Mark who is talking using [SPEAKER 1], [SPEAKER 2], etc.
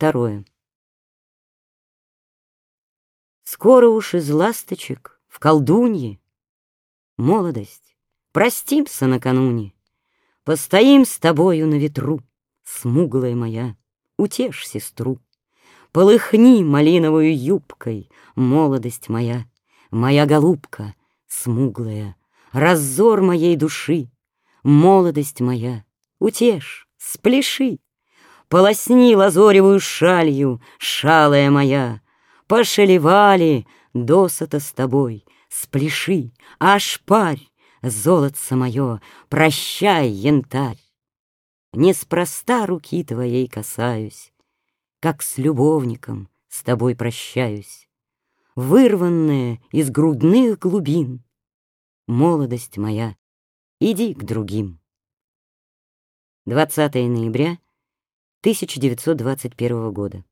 [SPEAKER 1] Второе. Скоро уж из ласточек в колдунье Молодость, простимся накануне, Постоим с тобою на ветру, Смуглая моя, утешь сестру. Полыхни малиновую юбкой, Молодость моя, моя голубка, Смуглая, раззор моей души, Молодость моя, утешь, спляши. Полосни лазоревую шалью, шалая моя, Пошалевали досыта с тобой, Спляши, аж парь, золотце мое, Прощай, янтарь. Неспроста руки твоей касаюсь, Как с любовником с тобой прощаюсь. Вырванная из грудных глубин, Молодость моя, иди к другим. 20 ноября 1921 года.